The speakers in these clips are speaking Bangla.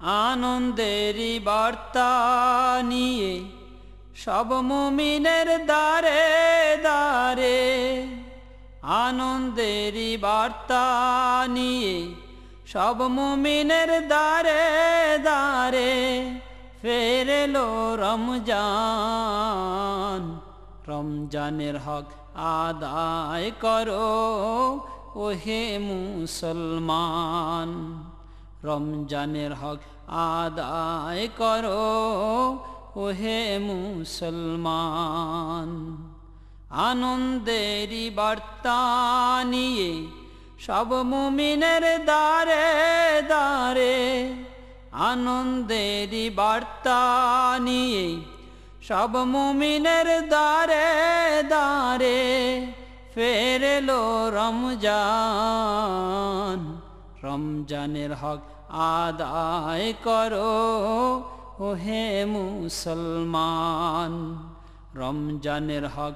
আনন্দেরই বার্তা নিয়ে সব মুমিনের দ্বারে দ্বারে আনন্দেরই বার্তা নিয়ে সব মুমিনের দ্বারে দ্বারে ফেরেলো রমজান। রমজানের হক আদায় করো, ওহে মুসলমান। রমজানের হক আদায় করো, ওহে মুসলমান। আনন্দেরই বার্তা নিয়ে সব মুমিনের দ্বারে দ্বারে আনন্দেরই বার্তা নিয়ে সব মুমিনের দ্বারে দ্বারে ফেরেলো রমজান। রমজানের হক আদায় করো, ওহে মুসলমান। রমজানের হক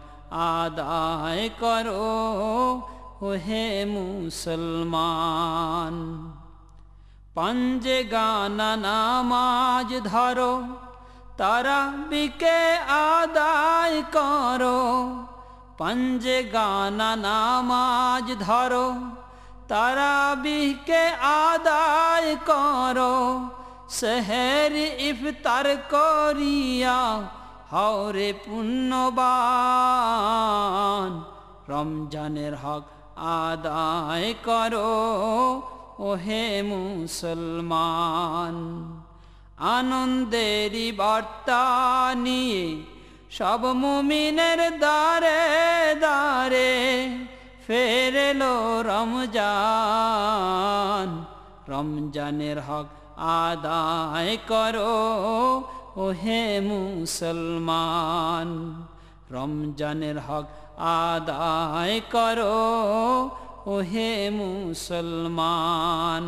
আদায় করো, ওহে মুসলমান। পঞ্জে গানা নামাজ ধরো তারা বিকে আদায় করো। পঞ্জে গানা নামাজ ধরো তারা বিকে আদায় করো শহর ইফতার করিয়া হরে পুণ্যবান। রমজানের হক আদায় করো, ওহে মুসলমান। আনন্দেরই বার্তা নিয়ে সব মুমিনের দ্বারে দ্বারে ফেরেলো রমজান। রমজানের হক আদায় করো, ওহে মুসলমান। রমজানের হক আদায় করো, ওহে মুসলমান।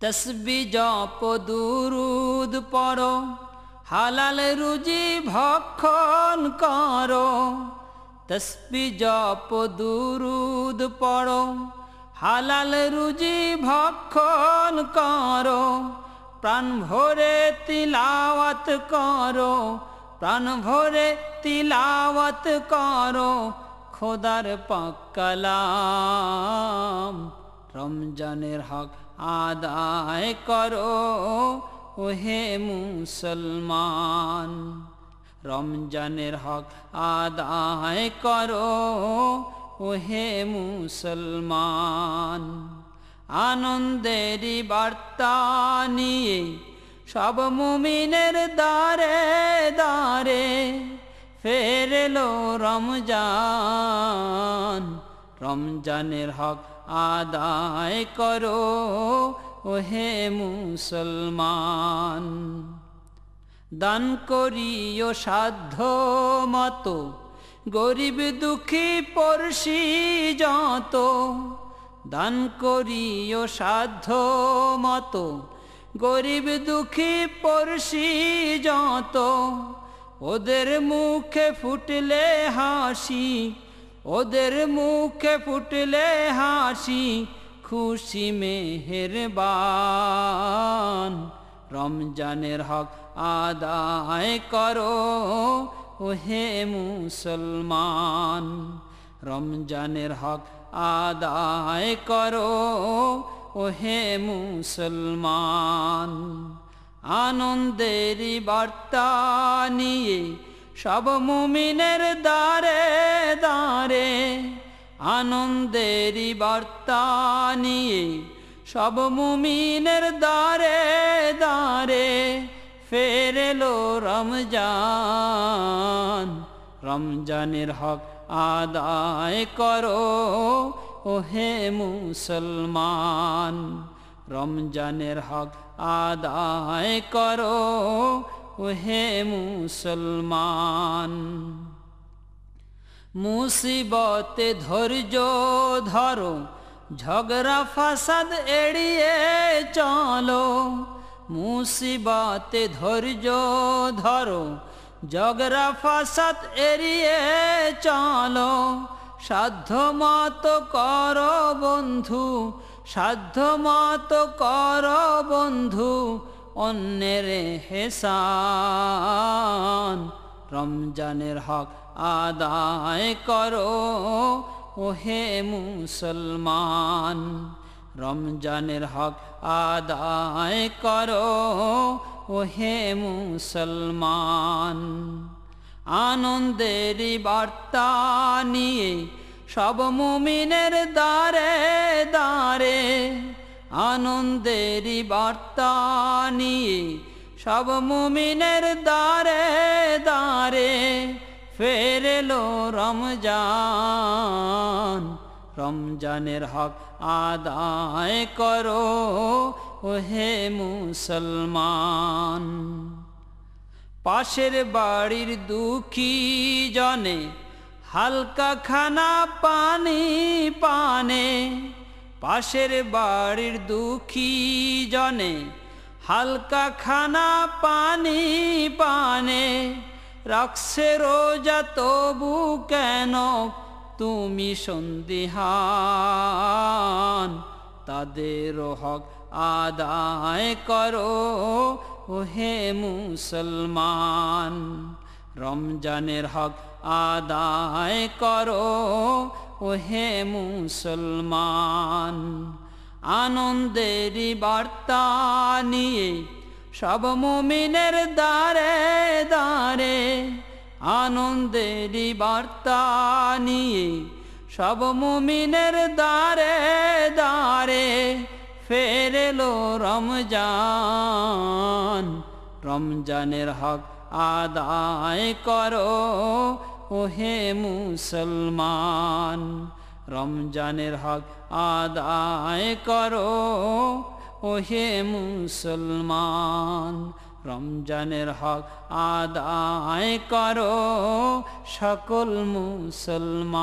তসবি জপ দুরুদ পড়ো, হালাল রুজি ভক্ষণ করো। তসবি জপ দুরুদ পড়ো, হালাল রুজি ভক্ষণ করো, প্রাণ ভরে তিলাওয়াত করো, প্রাণ ভরে তিলাওয়াত করো, খোদার পাক্কালাম রমজানের হক আদায় করো, ওহে মুসলমান। রমজানের হক আদায় করো, ওহে মুসলমান। আনন্দেরই বার্তা নিয়ে সব মুমিনের দ্বারে দ্বারে ফেরেলো রমজান। রমজানের হক আদায় করো, ওহে মুসলমান। দান করিও সাধ্য মতো। গরিব দুঃখী পড়শি যত। দান করিও সাধ্য মতো। গরিব দুঃখী পড়শি যত। ওদের মুখে ফুটলে হাসি, ওদের মুখে ফুটলে হাসি, খুশি মেহেরবান। রমজানের হক আদায় করো, ওহে মুসলমান। রমজানের হক আদায় করো, ওহে মুসলমান। আনন্দেরই বার্তা নিয়ে সব মুমিনের দ্বারে দ্বারে আনন্দেরই বার্তা নিয়ে সব মুমিনের দ্বারে দ্বারে ফেরেলো রমজান। রমজানের হক আদায় করো, ওহে মুসলমান। রমজানের হক আদায় করো, ওহে মুসলমান। মুসিবতে ধৈর্য ধরো, ঝগড়া ফাসাদ এড়িয়ে চলো। মুসিবতে ধৈর্য ধরো ঝগড়া ফাসাদ এড়িয়ে চলো। সাধ্য মতো কর বন্ধু সাধ্য মতো কর বন্ধু, অন্যের হেসান। রমজানের হক আদায় করো, ওহে মুসলমান। রমজানের হক আদায় করো, ওহে মুসলমান। আনন্দেরই বার্তা নিয়ে সব মুমিনের দ্বারে দ্বারে আনন্দেরই বার্তা নিয়ে সব মুমিনের দ্বারে দ্বারে ফেরেলো রমজান। রমজানের হক আদায় করো, ওহে মুসলমান। পাশের বাড়ির দুঃখী জনে হালকা খানা পানি পানে, পাশের বাড়ির দুঃখী জনে হালকা খানা পানি পানে, রাখছে রোজা তবু কেন তুমি সন্দিহান, তাদের হক আদায় করো, ওহে মুসলমান। রমজানের হক আদায় করো, ওহে মুসলমান। আনন্দের বার্তা নিয়ে সব মুমিনের দ্বারে দ্বারে আনন্দেরই বার্তা নিয়ে সব মুমিনের দ্বারে দ্বারে ফেরেলো রমজান। রমজানের হক আদায় করো, ওহে মুসলমান। রমজানের হক আদায় করো, ওহে মুসলমান। রমজানের হক আদায় করো সকল মুসলমান।